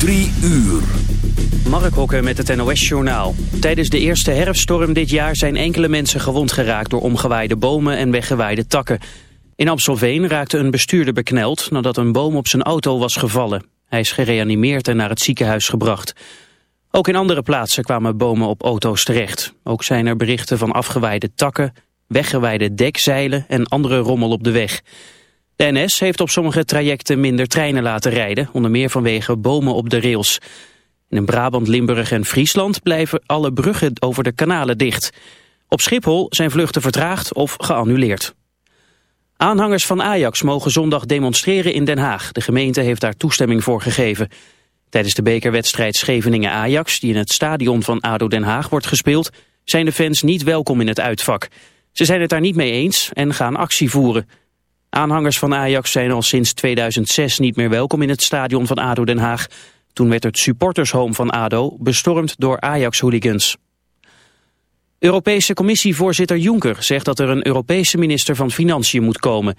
Drie uur. Mark Hokke met het NOS-journaal. Tijdens de eerste herfststorm dit jaar zijn enkele mensen gewond geraakt... door omgewaaide bomen en weggewaaide takken. In Amstelveen raakte een bestuurder bekneld... nadat een boom op zijn auto was gevallen. Hij is gereanimeerd en naar het ziekenhuis gebracht. Ook in andere plaatsen kwamen bomen op auto's terecht. Ook zijn er berichten van afgewaaide takken, weggewaaide dekzeilen... en andere rommel op de weg. De NS heeft op sommige trajecten minder treinen laten rijden, onder meer vanwege bomen op de rails. In Brabant, Limburg en Friesland blijven alle bruggen over de kanalen dicht. Op Schiphol zijn vluchten vertraagd of geannuleerd. Aanhangers van Ajax mogen zondag demonstreren in Den Haag. De gemeente heeft daar toestemming voor gegeven. Tijdens de bekerwedstrijd Scheveningen-Ajax, die in het stadion van ADO Den Haag wordt gespeeld, zijn de fans niet welkom in het uitvak. Ze zijn het daar niet mee eens en gaan actie voeren. Aanhangers van Ajax zijn al sinds 2006 niet meer welkom in het stadion van ADO Den Haag. Toen werd het supportershome van ADO bestormd door Ajax-hooligans. Europese commissievoorzitter Juncker zegt dat er een Europese minister van Financiën moet komen.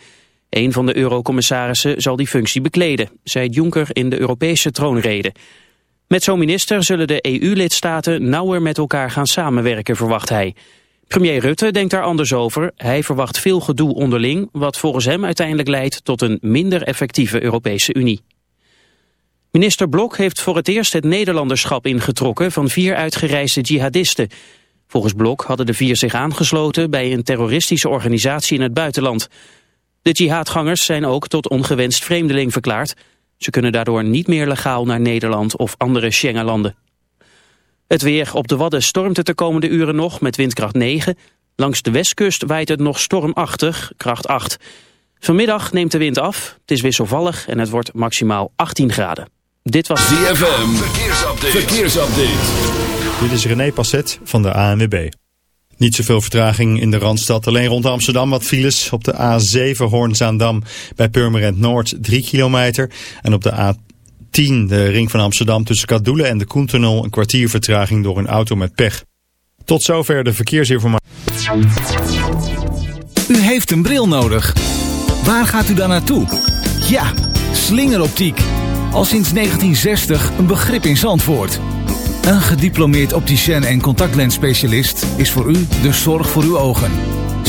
Een van de eurocommissarissen zal die functie bekleden, zei Juncker in de Europese troonrede. Met zo'n minister zullen de EU-lidstaten nauwer met elkaar gaan samenwerken, verwacht hij. Premier Rutte denkt daar anders over. Hij verwacht veel gedoe onderling, wat volgens hem uiteindelijk leidt tot een minder effectieve Europese Unie. Minister Blok heeft voor het eerst het Nederlanderschap ingetrokken van vier uitgereisde jihadisten. Volgens Blok hadden de vier zich aangesloten bij een terroristische organisatie in het buitenland. De jihadgangers zijn ook tot ongewenst vreemdeling verklaard. Ze kunnen daardoor niet meer legaal naar Nederland of andere Schengenlanden. Het weer op de Wadden stormt het de komende uren nog met windkracht 9. Langs de westkust waait het nog stormachtig, kracht 8. Vanmiddag neemt de wind af, het is wisselvallig en het wordt maximaal 18 graden. Dit was ZFM, verkeersupdate. verkeersupdate. Dit is René Passet van de ANWB. Niet zoveel vertraging in de Randstad. Alleen rond Amsterdam wat files. Op de A7 Hoornzaandam bij Purmerend Noord 3 kilometer. En op de A 10, de ring van Amsterdam tussen Kadoelen en de Koentunnel, een kwartier vertraging door een auto met pech. Tot zover de verkeersinformatie. U heeft een bril nodig. Waar gaat u dan naartoe? Ja, slingeroptiek. Al sinds 1960 een begrip in Zandvoort. Een gediplomeerd opticien en contactlensspecialist is voor u de zorg voor uw ogen.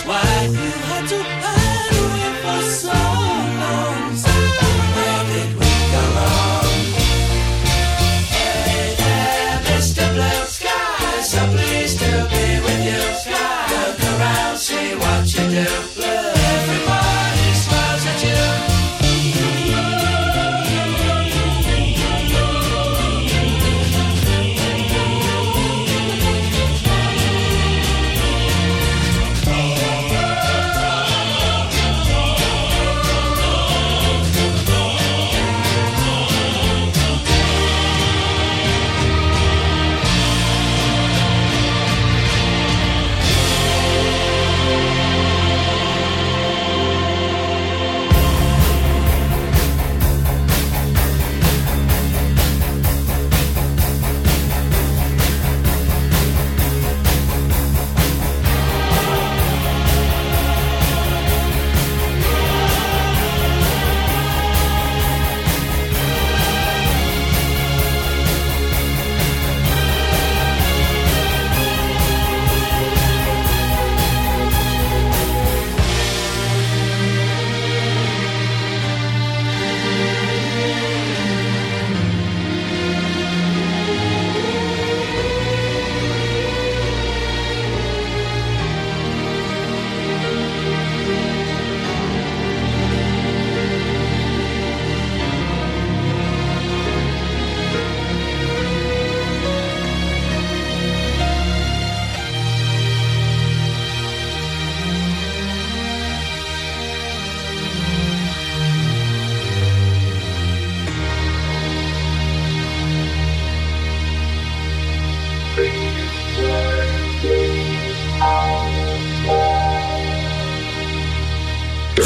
why. You had to hide away for so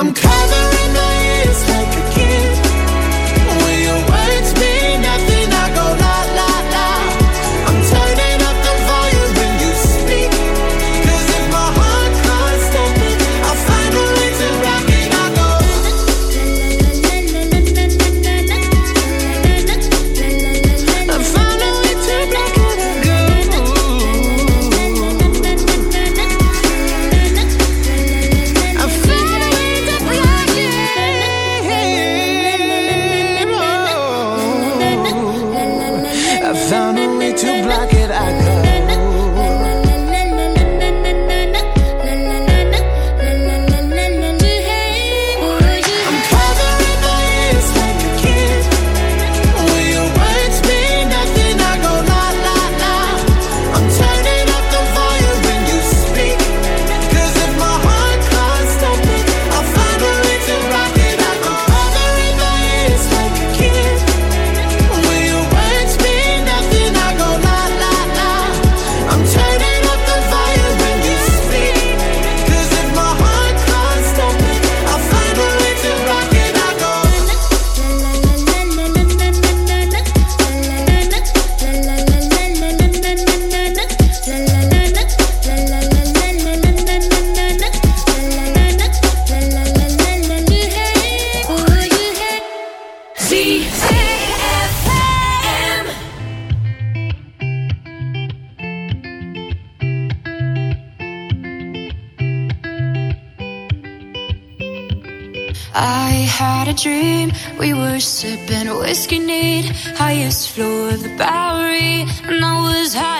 I'm crazy. And I was high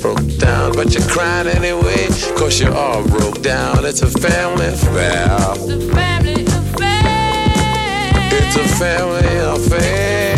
broke down. But you're crying anyway cause you're all broke down. It's a family affair. It's a family affair. Oh,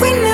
We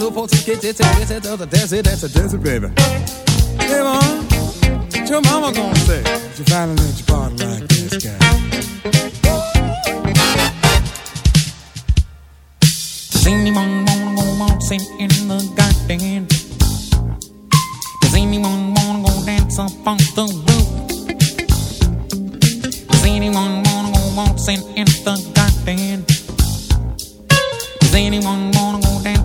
zo vol te kitchen, te kitchen, to the desert, that's a desert, baby. Hey, mom, what your mama gonna say? If you finally let your body like this guy. Does anyone wanna go waltzing in the garden? Does anyone wanna go dance up on the roof? Does anyone wanna go waltzing in the garden? Does anyone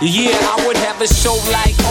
Yeah, I would have a show like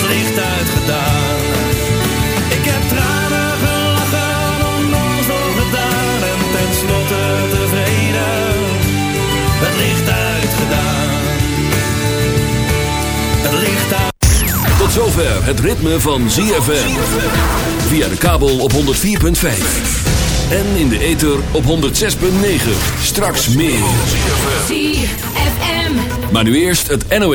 Het licht uitgedaan. Ik heb tranen gelachen, onnozel gedaan en tenslotte tevreden. Het licht uitgedaan. Het licht uit. Tot zover het ritme van ZFM. Via de kabel op 104.5. En in de ether op 106.9. Straks meer. ZFM. Maar nu eerst het NOS.